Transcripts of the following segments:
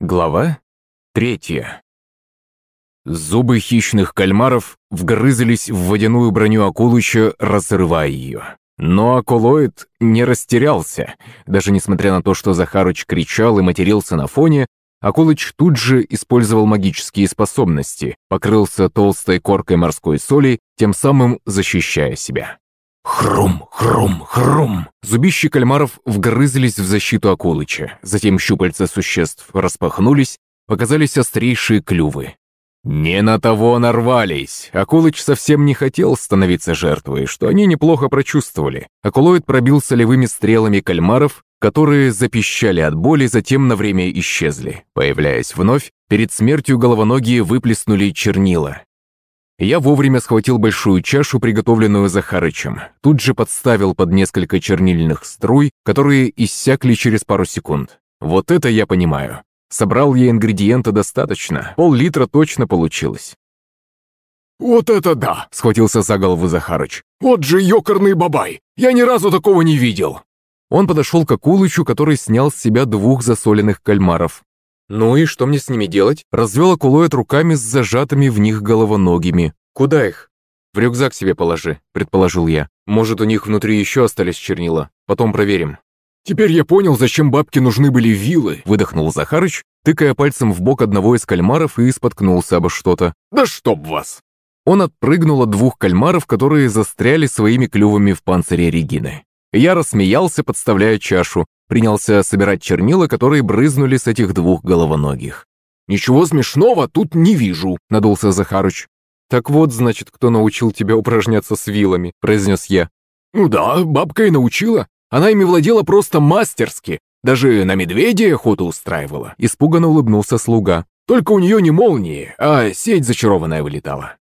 Глава третья. Зубы хищных кальмаров вгрызались в водяную броню Акулыча, разрывая ее. Но Акулоид не растерялся. Даже несмотря на то, что Захарыч кричал и матерился на фоне, Акулыч тут же использовал магические способности, покрылся толстой коркой морской соли, тем самым защищая себя. Хрум, хрум, хрум. Зубищи кальмаров вгрызлись в защиту Акулыча. Затем щупальца существ распахнулись, показались острейшие клювы. Не на того нарвались. Акулыч совсем не хотел становиться жертвой, что они неплохо прочувствовали. Акулоид пробил солевыми стрелами кальмаров, которые запищали от боли, затем на время исчезли. Появляясь вновь, перед смертью головоногие выплеснули чернила. Я вовремя схватил большую чашу, приготовленную Захарычем. Тут же подставил под несколько чернильных струй, которые иссякли через пару секунд. Вот это я понимаю. Собрал я ингредиента достаточно, пол-литра точно получилось. «Вот это да!» — схватился за голову Захарыч. «Вот же ёкарный бабай! Я ни разу такого не видел!» Он подошел к Акулычу, который снял с себя двух засоленных кальмаров. «Ну и что мне с ними делать?» Развел Акулоид руками с зажатыми в них головоногими. «Куда их?» «В рюкзак себе положи», — предположил я. «Может, у них внутри еще остались чернила. Потом проверим». «Теперь я понял, зачем бабке нужны были вилы», — выдохнул Захарыч, тыкая пальцем в бок одного из кальмаров и споткнулся обо что-то. «Да чтоб вас!» Он отпрыгнул от двух кальмаров, которые застряли своими клювами в панцире Регины. Я рассмеялся, подставляя чашу, принялся собирать чернила, которые брызнули с этих двух головоногих. «Ничего смешного тут не вижу», — надулся Захарыч. «Так вот, значит, кто научил тебя упражняться с вилами», — произнес я. «Ну да, бабка и научила. Она ими владела просто мастерски. Даже на медведя охоту устраивала». Испуганно улыбнулся слуга. «Только у нее не молнии, а сеть зачарованная вылетала».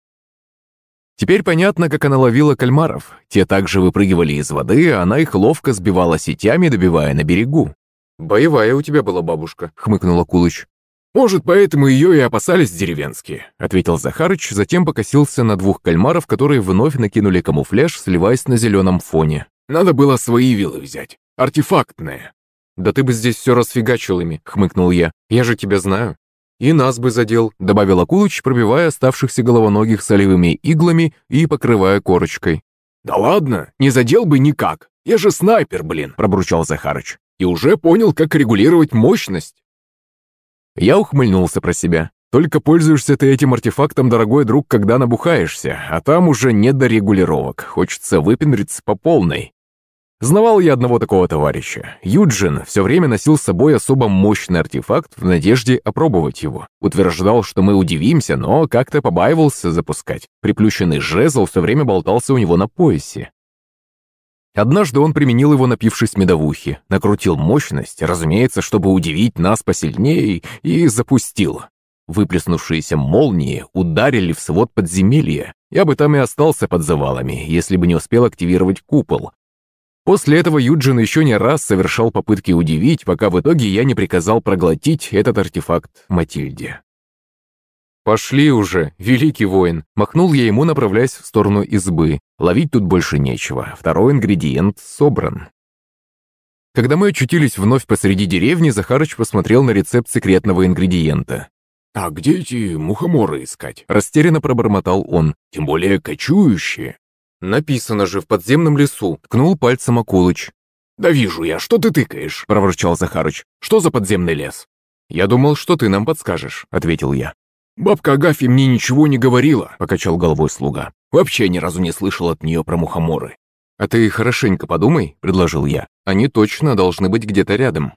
Теперь понятно, как она ловила кальмаров. Те также выпрыгивали из воды, а она их ловко сбивала сетями, добивая на берегу. «Боевая у тебя была бабушка», — хмыкнул Акулыч. «Может, поэтому ее и опасались деревенские», — ответил Захарыч, затем покосился на двух кальмаров, которые вновь накинули камуфляж, сливаясь на зеленом фоне. «Надо было свои вилы взять. Артефактные». «Да ты бы здесь все расфигачил ими», — хмыкнул я. «Я же тебя знаю». «И нас бы задел», — добавил Акулыч, пробивая оставшихся головоногих солевыми иглами и покрывая корочкой. «Да ладно, не задел бы никак. Я же снайпер, блин», — пробурчал Захарыч. «И уже понял, как регулировать мощность». Я ухмыльнулся про себя. Только пользуешься ты этим артефактом, дорогой друг, когда набухаешься, а там уже не до регулировок. Хочется выпендриться по полной. Знавал я одного такого товарища. Юджин все время носил с собой особо мощный артефакт в надежде опробовать его. Утверждал, что мы удивимся, но как-то побаивался запускать. Приплющенный жезл все время болтался у него на поясе. Однажды он применил его, напившись медовухи, накрутил мощность, разумеется, чтобы удивить нас посильнее, и запустил. Выплеснувшиеся молнии ударили в свод подземелья. Я бы там и остался под завалами, если бы не успел активировать купол, После этого Юджин еще не раз совершал попытки удивить, пока в итоге я не приказал проглотить этот артефакт Матильде. «Пошли уже, великий воин!» Махнул я ему, направляясь в сторону избы. Ловить тут больше нечего. Второй ингредиент собран. Когда мы очутились вновь посреди деревни, Захарыч посмотрел на рецепт секретного ингредиента. «А где эти мухоморы искать?» Растерянно пробормотал он. «Тем более кочующие». «Написано же в подземном лесу», — ткнул пальцем Акулыч. «Да вижу я, что ты тыкаешь», — проворчал Захарыч. «Что за подземный лес?» «Я думал, что ты нам подскажешь», — ответил я. «Бабка Агафья мне ничего не говорила», — покачал головой слуга. «Вообще ни разу не слышал от нее про мухоморы». «А ты хорошенько подумай», — предложил я. «Они точно должны быть где-то рядом».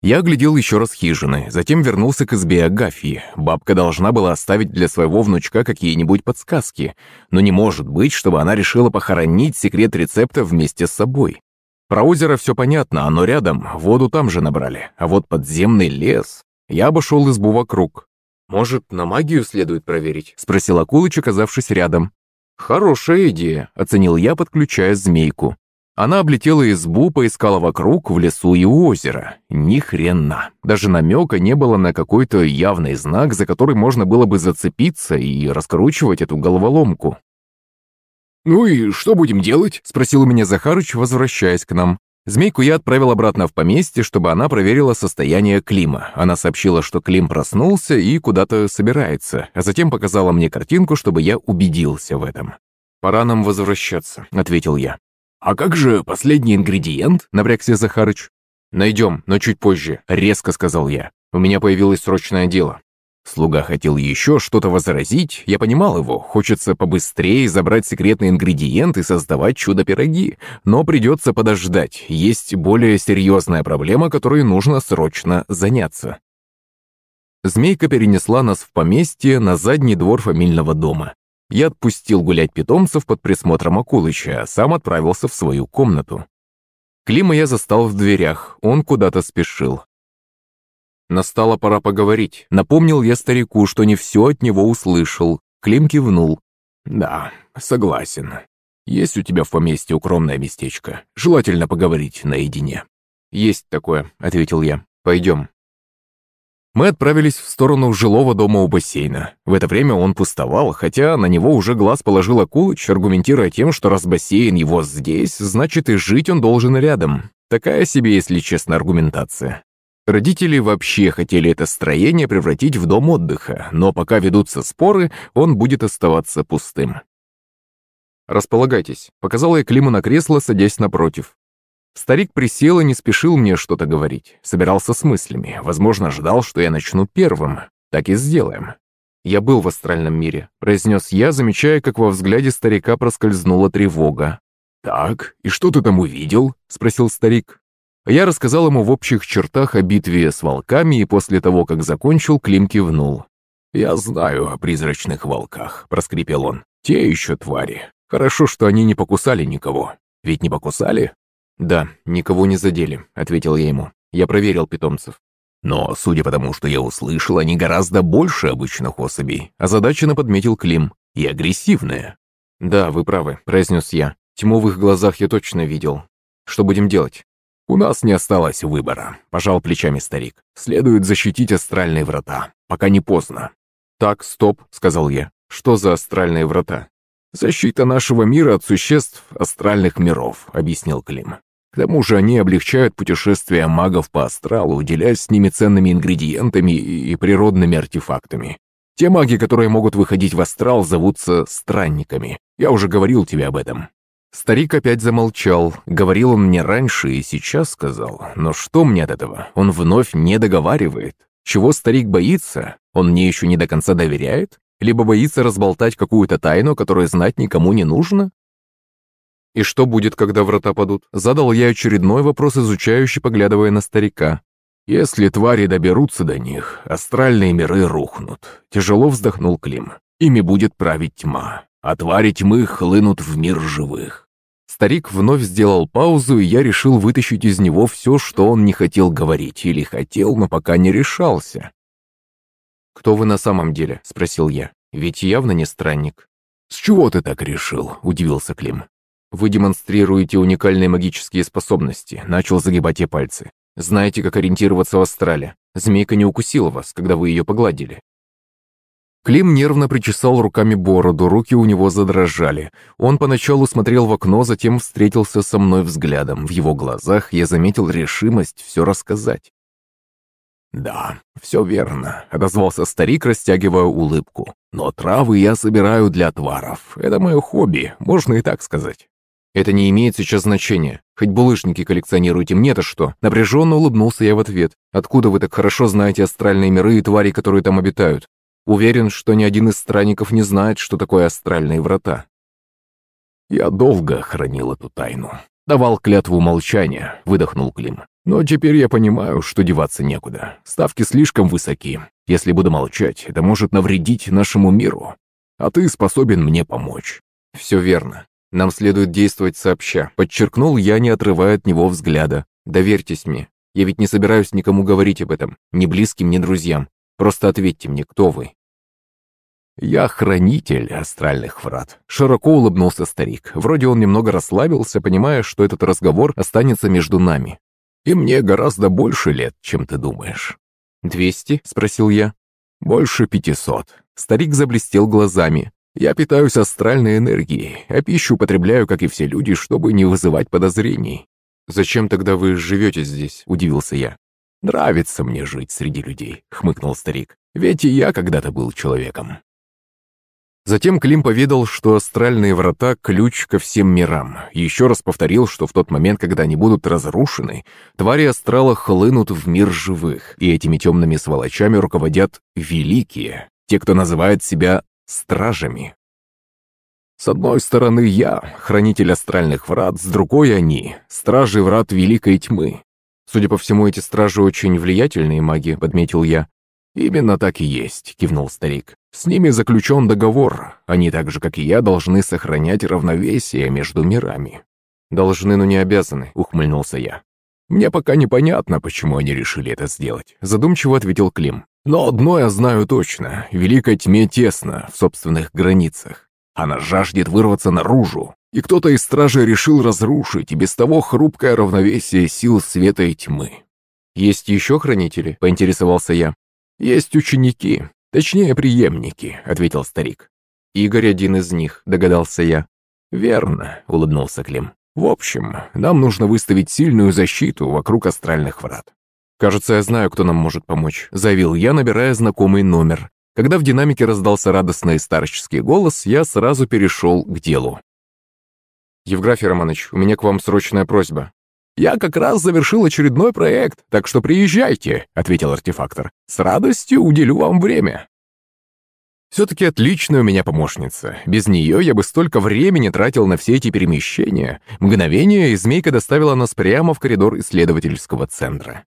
Я оглядел еще раз хижины, затем вернулся к избе Агафьи. Бабка должна была оставить для своего внучка какие-нибудь подсказки, но не может быть, чтобы она решила похоронить секрет рецепта вместе с собой. Про озеро все понятно, оно рядом, воду там же набрали, а вот подземный лес... Я обошел избу вокруг. «Может, на магию следует проверить?» — спросил Акулыч, оказавшись рядом. «Хорошая идея», — оценил я, подключая змейку. Она облетела избу, поискала вокруг, в лесу и у озера. Ни хрена. Даже намека не было на какой-то явный знак, за который можно было бы зацепиться и раскручивать эту головоломку. «Ну и что будем делать?» — спросил у меня Захарыч, возвращаясь к нам. Змейку я отправил обратно в поместье, чтобы она проверила состояние Клима. Она сообщила, что Клим проснулся и куда-то собирается, а затем показала мне картинку, чтобы я убедился в этом. «Пора нам возвращаться», — ответил я. «А как же последний ингредиент?» — напрягся Захарыч. «Найдем, но чуть позже», — резко сказал я. «У меня появилось срочное дело». Слуга хотел еще что-то возразить, я понимал его, хочется побыстрее забрать секретный ингредиент и создавать чудо-пироги, но придется подождать, есть более серьезная проблема, которой нужно срочно заняться. Змейка перенесла нас в поместье на задний двор фамильного дома. Я отпустил гулять питомцев под присмотром Акулыча, а сам отправился в свою комнату. Клима я застал в дверях, он куда-то спешил. Настала пора поговорить. Напомнил я старику, что не все от него услышал. Клим кивнул. «Да, согласен. Есть у тебя в поместье укромное местечко. Желательно поговорить наедине». «Есть такое», — ответил я. «Пойдем». Мы отправились в сторону жилого дома у бассейна. В это время он пустовал, хотя на него уже глаз положил Акулыч, аргументируя тем, что раз бассейн его здесь, значит и жить он должен рядом. Такая себе, если честно, аргументация. Родители вообще хотели это строение превратить в дом отдыха, но пока ведутся споры, он будет оставаться пустым. «Располагайтесь», — показал я Климу на кресло, садясь напротив. Старик присел и не спешил мне что-то говорить. Собирался с мыслями. Возможно, ждал, что я начну первым. Так и сделаем. «Я был в астральном мире», — произнес я, замечая, как во взгляде старика проскользнула тревога. «Так, и что ты там увидел?» — спросил старик. Я рассказал ему в общих чертах о битве с волками, и после того, как закончил, Клим кивнул. «Я знаю о призрачных волках», — проскрипел он. «Те еще твари. Хорошо, что они не покусали никого. Ведь не покусали?» «Да, никого не задели», — ответил я ему. «Я проверил питомцев». «Но, судя по тому, что я услышал, они гораздо больше обычных особей», — озадаченно подметил Клим. «И агрессивные». «Да, вы правы», — произнес я. «Тьму в их глазах я точно видел. Что будем делать?» «У нас не осталось выбора», — пожал плечами старик. «Следует защитить астральные врата, пока не поздно». «Так, стоп», — сказал я. «Что за астральные врата?» «Защита нашего мира от существ астральных миров», — объяснил Клим. Тому же они облегчают путешествия магов по астралу, делясь с ними ценными ингредиентами и природными артефактами. Те маги, которые могут выходить в астрал, зовутся странниками. Я уже говорил тебе об этом. Старик опять замолчал. Говорил он мне раньше и сейчас сказал. Но что мне от этого? Он вновь не договаривает. Чего старик боится? Он мне еще не до конца доверяет? Либо боится разболтать какую-то тайну, которую знать никому не нужно? «И что будет, когда врата падут?» Задал я очередной вопрос, изучающий, поглядывая на старика. «Если твари доберутся до них, астральные миры рухнут», — тяжело вздохнул Клим. «Ими будет править тьма, а твари тьмы хлынут в мир живых». Старик вновь сделал паузу, и я решил вытащить из него все, что он не хотел говорить, или хотел, но пока не решался. «Кто вы на самом деле?» — спросил я. «Ведь явно не странник». «С чего ты так решил?» — удивился Клим. Вы демонстрируете уникальные магические способности. Начал загибать я пальцы. Знаете, как ориентироваться в астрале. Змейка не укусила вас, когда вы ее погладили. Клим нервно причесал руками бороду, руки у него задрожали. Он поначалу смотрел в окно, затем встретился со мной взглядом. В его глазах я заметил решимость все рассказать. «Да, все верно», — отозвался старик, растягивая улыбку. «Но травы я собираю для отваров. Это мое хобби, можно и так сказать. «Это не имеет сейчас значения. Хоть булыжники коллекционируйте, мне-то что?» Напряженно улыбнулся я в ответ. «Откуда вы так хорошо знаете астральные миры и твари, которые там обитают? Уверен, что ни один из странников не знает, что такое астральные врата». «Я долго хранил эту тайну. Давал клятву молчания», — выдохнул Клим. «Но теперь я понимаю, что деваться некуда. Ставки слишком высоки. Если буду молчать, это может навредить нашему миру. А ты способен мне помочь». «Все верно. Нам следует действовать сообща», — подчеркнул я, не отрывая от него взгляда. «Доверьтесь мне. Я ведь не собираюсь никому говорить об этом, ни близким, ни друзьям. Просто ответьте мне, кто вы?» «Я хранитель астральных врат», — широко улыбнулся старик. Вроде он немного расслабился, понимая, что этот разговор останется между нами. «И мне гораздо больше лет, чем ты думаешь». «Двести?» — спросил я. «Больше пятисот». Старик заблестел глазами. Я питаюсь астральной энергией, а пищу употребляю, как и все люди, чтобы не вызывать подозрений. «Зачем тогда вы живете здесь?» – удивился я. «Нравится мне жить среди людей», — хмыкнул старик. «Ведь и я когда-то был человеком». Затем Клим поведал, что астральные врата — ключ ко всем мирам. Еще раз повторил, что в тот момент, когда они будут разрушены, твари астрала хлынут в мир живых, и этими темными сволочами руководят великие, те, кто называет себя стражами. С одной стороны я, хранитель астральных врат, с другой они, стражи врат Великой Тьмы. Судя по всему, эти стражи очень влиятельные маги, подметил я. «Именно так и есть», — кивнул старик. «С ними заключен договор. Они так же, как и я, должны сохранять равновесие между мирами». «Должны, но не обязаны», — ухмыльнулся я. «Мне пока непонятно, почему они решили это сделать», — задумчиво ответил Клим. «Но одно я знаю точно. Великой тьме тесно в собственных границах. Она жаждет вырваться наружу. И кто-то из стражей решил разрушить и без того хрупкое равновесие сил света и тьмы». «Есть еще хранители?» — поинтересовался я. «Есть ученики, точнее, преемники», — ответил старик. «Игорь один из них», — догадался я. «Верно», — улыбнулся Клим. «В общем, нам нужно выставить сильную защиту вокруг астральных врат». «Кажется, я знаю, кто нам может помочь», — заявил я, набирая знакомый номер. Когда в динамике раздался радостный старческий голос, я сразу перешел к делу. «Евграфий Романович, у меня к вам срочная просьба. «Я как раз завершил очередной проект, так что приезжайте», — ответил артефактор. «С радостью уделю вам время». Все-таки отличная у меня помощница. Без нее я бы столько времени тратил на все эти перемещения. Мгновение, и змейка доставила нас прямо в коридор исследовательского центра.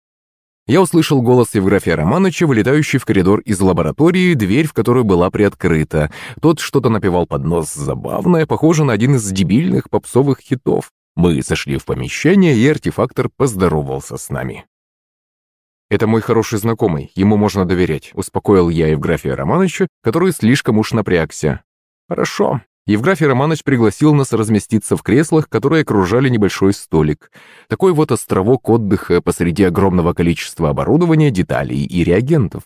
Я услышал голос Евграфия Романовича, вылетающий в коридор из лаборатории, дверь в которой была приоткрыта. Тот что-то напевал под нос забавное, похоже на один из дебильных попсовых хитов. Мы зашли в помещение, и артефактор поздоровался с нами. «Это мой хороший знакомый, ему можно доверять», — успокоил я Евграфия Романовича, который слишком уж напрягся. «Хорошо». Евграфий Романович пригласил нас разместиться в креслах, которые окружали небольшой столик. Такой вот островок отдыха посреди огромного количества оборудования, деталей и реагентов.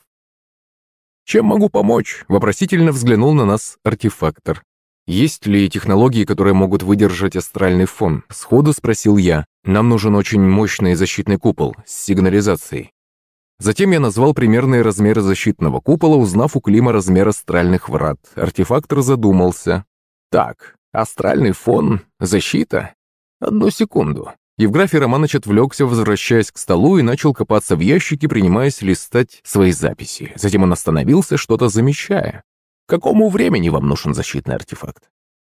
«Чем могу помочь?» — вопросительно взглянул на нас артефактор. «Есть ли технологии, которые могут выдержать астральный фон?» Сходу спросил я. «Нам нужен очень мощный защитный купол с сигнализацией». Затем я назвал примерные размеры защитного купола, узнав у Клима размер астральных врат. Артефактор задумался. «Так, астральный фон, защита? Одну секунду». Евграфий Романович отвлекся, возвращаясь к столу, и начал копаться в ящике, принимаясь листать свои записи. Затем он остановился, что-то замечая какому времени вам нужен защитный артефакт?»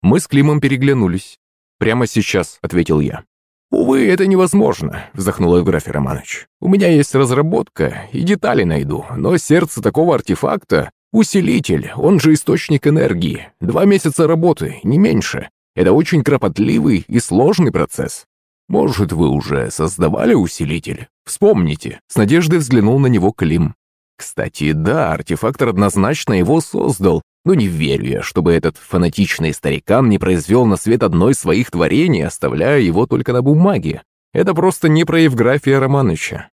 Мы с Климом переглянулись. «Прямо сейчас», — ответил я. «Увы, это невозможно», — вздохнул Евграфий Романович. «У меня есть разработка, и детали найду, но сердце такого артефакта — усилитель, он же источник энергии. Два месяца работы, не меньше. Это очень кропотливый и сложный процесс. Может, вы уже создавали усилитель? Вспомните». С надеждой взглянул на него Клим. Кстати, да, артефактор однозначно его создал, но не верю я, чтобы этот фанатичный старикан не произвел на свет одно из своих творений, оставляя его только на бумаге. Это просто не про Евграфия Романовича.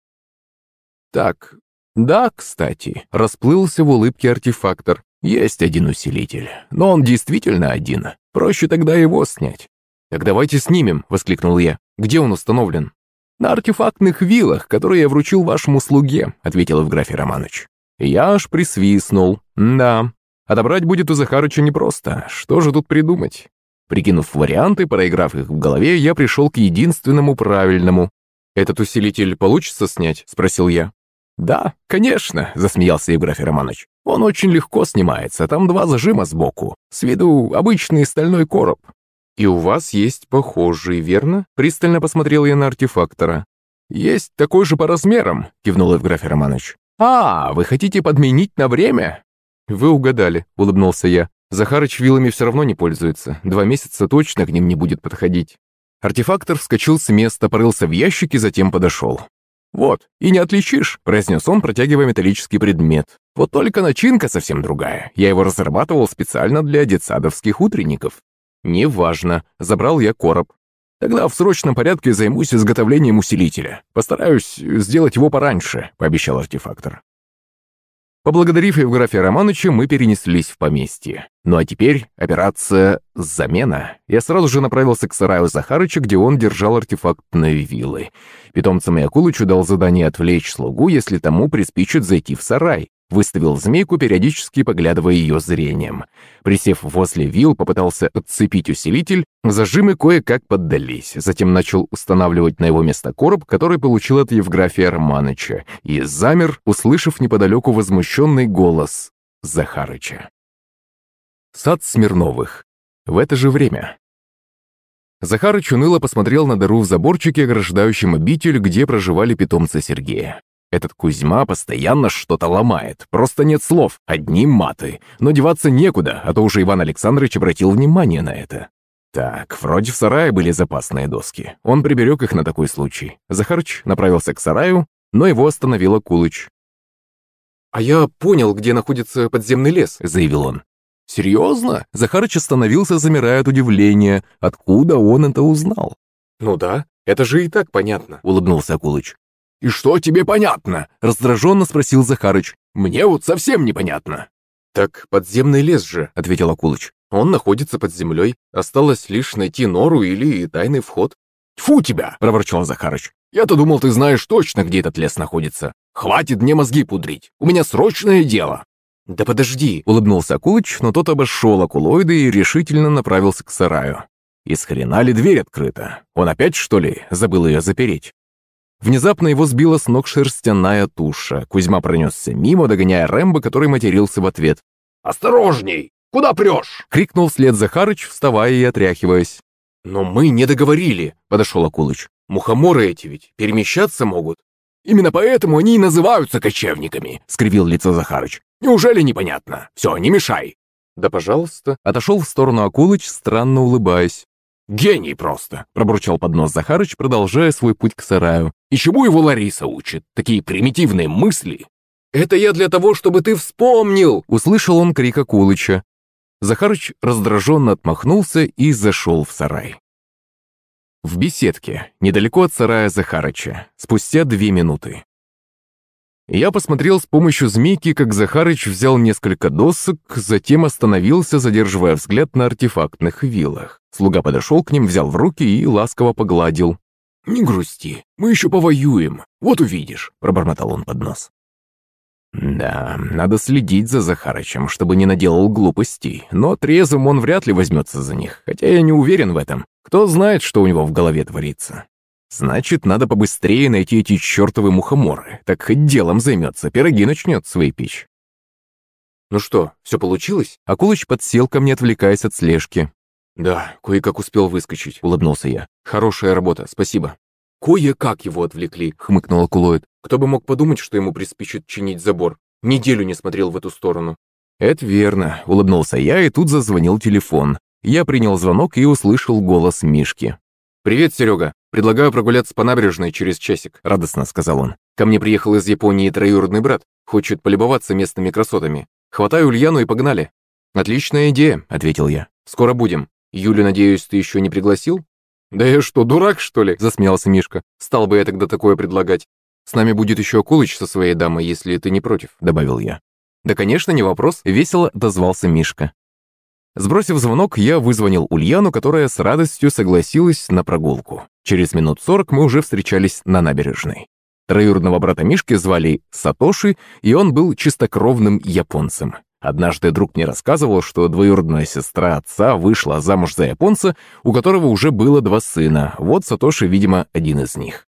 Так, да, кстати, расплылся в улыбке артефактор. Есть один усилитель, но он действительно один. Проще тогда его снять. «Так давайте снимем», — воскликнул я. «Где он установлен?» «На артефактных вилах, которые я вручил вашему слуге», — ответил Евграфий Романович. Я аж присвистнул. «Да, отобрать будет у Захарыча непросто. Что же тут придумать?» Прикинув варианты, проиграв их в голове, я пришел к единственному правильному. «Этот усилитель получится снять?» — спросил я. «Да, конечно», — засмеялся Евграфий Романович. «Он очень легко снимается, там два зажима сбоку. С виду обычный стальной короб. «И у вас есть похожий, верно?» Пристально посмотрел я на артефактора. «Есть такой же по размерам», — кивнул Евграфий Романович. «А, вы хотите подменить на время?» «Вы угадали», — улыбнулся я. «Захарыч вилами все равно не пользуется. Два месяца точно к ним не будет подходить». Артефактор вскочил с места, порылся в ящике, затем подошел. «Вот, и не отличишь», — произнес он, протягивая металлический предмет. «Вот только начинка совсем другая. Я его разрабатывал специально для детсадовских утренников. «Неважно. Забрал я короб. Тогда в срочном порядке займусь изготовлением усилителя. Постараюсь сделать его пораньше», — пообещал артефактор. Поблагодарив Евграфия Романовича, мы перенеслись в поместье. Ну а теперь операция «Замена». Я сразу же направился к сараю Захарыча, где он держал артефактные вилы. Питомцам и Акулычу дал задание отвлечь слугу, если тому приспичит зайти в сарай. Выставил змейку, периодически поглядывая ее зрением. Присев возле вил, попытался отцепить усилитель, зажимы кое-как поддались. Затем начал устанавливать на его место короб, который получил от Евграфия Романыча, и замер, услышав неподалеку возмущенный голос Захарыча. Сад Смирновых. В это же время. Захарыч уныло посмотрел на дыру в заборчике, ограждающем обитель, где проживали питомцы Сергея. Этот Кузьма постоянно что-то ломает. Просто нет слов, одни маты. Но деваться некуда, а то уже Иван Александрович обратил внимание на это. Так, вроде в сарае были запасные доски. Он приберег их на такой случай. Захарыч направился к сараю, но его остановил Акулыч. «А я понял, где находится подземный лес», — заявил он. «Серьезно?» Захарыч остановился, замирая от удивления. Откуда он это узнал? «Ну да, это же и так понятно», — улыбнулся Акулыч. «И что тебе понятно?» – раздраженно спросил Захарыч. «Мне вот совсем непонятно». «Так подземный лес же», – ответил Акулыч. «Он находится под землей. Осталось лишь найти нору или тайный вход». «Тьфу тебя!» – проворчал Захарыч. «Я-то думал, ты знаешь точно, где этот лес находится. Хватит мне мозги пудрить. У меня срочное дело». «Да подожди!» – улыбнулся Акулыч, но тот обошел акулоиды и решительно направился к сараю. Из хрена ли дверь открыта? Он опять, что ли, забыл ее запереть? Внезапно его сбила с ног шерстяная туша. Кузьма пронесся мимо, догоняя Рэмбо, который матерился в ответ. «Осторожней! Куда прешь?» — крикнул вслед Захарыч, вставая и отряхиваясь. «Но мы не договорили», — подошел Акулыч. «Мухоморы эти ведь перемещаться могут». «Именно поэтому они и называются кочевниками», — скривил лицо Захарыч. «Неужели непонятно? Все, не мешай». «Да, пожалуйста», — отошел в сторону Акулыч, странно улыбаясь. «Гений просто!» – пробурчал под нос Захарыч, продолжая свой путь к сараю. «И чему его Лариса учит? Такие примитивные мысли!» «Это я для того, чтобы ты вспомнил!» – услышал он крик Акулыча. Захарыч раздраженно отмахнулся и зашел в сарай. В беседке, недалеко от сарая Захарыча, спустя две минуты. Я посмотрел с помощью змейки, как Захарыч взял несколько досок, затем остановился, задерживая взгляд на артефактных вилах. Слуга подошел к ним, взял в руки и ласково погладил. «Не грусти, мы еще повоюем, вот увидишь», — пробормотал он под нос. Да, надо следить за Захарычем, чтобы не наделал глупостей, но трезвым он вряд ли возьмется за них, хотя я не уверен в этом. Кто знает, что у него в голове творится. Значит, надо побыстрее найти эти чертовы мухоморы. Так хоть делом займется, пироги начнет свои печь. Ну что, все получилось? Акулыч подсел ко мне, отвлекаясь от слежки. Да, кое-как успел выскочить, улыбнулся я. Хорошая работа, спасибо. Кое-как его отвлекли, хмыкнул Акулоид. Кто бы мог подумать, что ему приспичит чинить забор. Неделю не смотрел в эту сторону. Это верно, улыбнулся я, и тут зазвонил телефон. Я принял звонок и услышал голос Мишки. «Привет, Серега. Предлагаю прогуляться по набережной через часик», — радостно сказал он. «Ко мне приехал из Японии троюродный брат. Хочет полюбоваться местными красотами. Хватаю Ульяну и погнали». «Отличная идея», — ответил я. «Скоро будем. Юлю, надеюсь, ты еще не пригласил?» «Да я что, дурак, что ли?» — засмеялся Мишка. «Стал бы я тогда такое предлагать. С нами будет еще Акулыч со своей дамой, если ты не против», — добавил я. «Да, конечно, не вопрос», — весело дозвался Мишка. Сбросив звонок, я вызвонил Ульяну, которая с радостью согласилась на прогулку. Через минут сорок мы уже встречались на набережной. Троюродного брата Мишки звали Сатоши, и он был чистокровным японцем. Однажды друг мне рассказывал, что двоюродная сестра отца вышла замуж за японца, у которого уже было два сына. Вот Сатоши, видимо, один из них.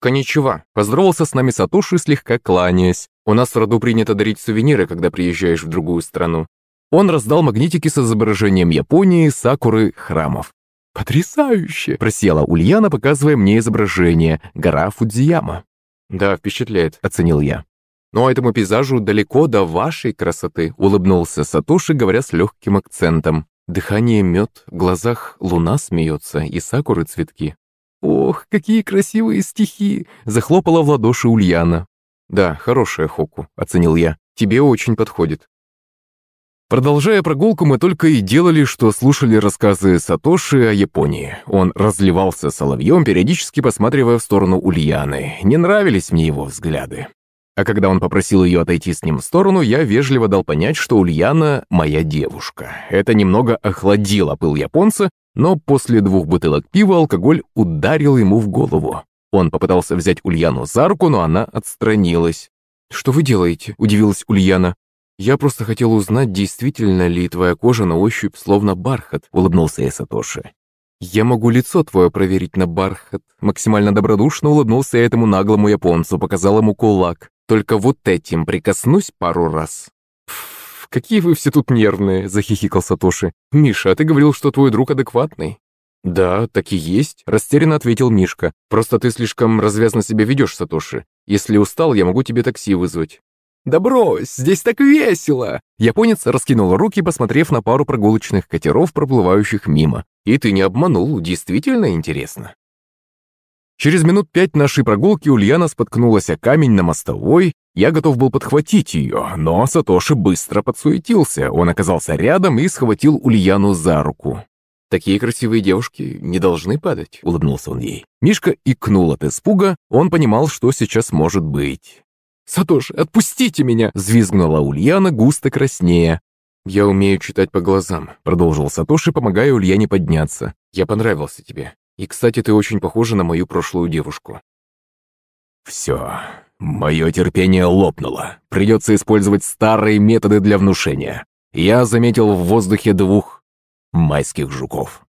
«Коничева», — поздоровался с нами Сатоши, слегка кланяясь. «У нас в роду принято дарить сувениры, когда приезжаешь в другую страну. Он раздал магнитики с изображением Японии, сакуры, храмов. «Потрясающе!» – просела Ульяна, показывая мне изображение. Гора Фудзияма. «Да, впечатляет», – оценил я. «Но этому пейзажу далеко до вашей красоты», – улыбнулся Сатоши, говоря с легким акцентом. Дыхание мед, в глазах луна смеется и сакуры цветки. «Ох, какие красивые стихи!» – захлопала в ладоши Ульяна. «Да, хорошая Хоку», – оценил я. «Тебе очень подходит». Продолжая прогулку, мы только и делали, что слушали рассказы Сатоши о Японии. Он разливался соловьем, периодически посматривая в сторону Ульяны. Не нравились мне его взгляды. А когда он попросил ее отойти с ним в сторону, я вежливо дал понять, что Ульяна – моя девушка. Это немного охладило пыл японца, но после двух бутылок пива алкоголь ударил ему в голову. Он попытался взять Ульяну за руку, но она отстранилась. «Что вы делаете?» – удивилась Ульяна. «Я просто хотел узнать, действительно ли твоя кожа на ощупь словно бархат», – улыбнулся я Сатоши. «Я могу лицо твое проверить на бархат», – максимально добродушно улыбнулся я этому наглому японцу, показал ему кулак. «Только вот этим прикоснусь пару раз». «Пф, какие вы все тут нервные», – захихикал Сатоши. «Миша, а ты говорил, что твой друг адекватный». «Да, так и есть», – растерянно ответил Мишка. «Просто ты слишком развязно себя ведешь, Сатоши. Если устал, я могу тебе такси вызвать». «Да брось, здесь так весело!» Японец раскинул руки, посмотрев на пару прогулочных катеров, проплывающих мимо. «И ты не обманул, действительно интересно». Через минут пять нашей прогулки Ульяна споткнулась о камень на мостовой. Я готов был подхватить ее, но Сатоши быстро подсуетился. Он оказался рядом и схватил Ульяну за руку. «Такие красивые девушки не должны падать», — улыбнулся он ей. Мишка икнул от испуга, он понимал, что сейчас может быть. «Сатош, отпустите меня!» — взвизгнула Ульяна, густо краснея. «Я умею читать по глазам», — продолжил Сатоши, помогая Ульяне подняться. «Я понравился тебе. И, кстати, ты очень похожа на мою прошлую девушку». «Все, мое терпение лопнуло. Придется использовать старые методы для внушения. Я заметил в воздухе двух майских жуков.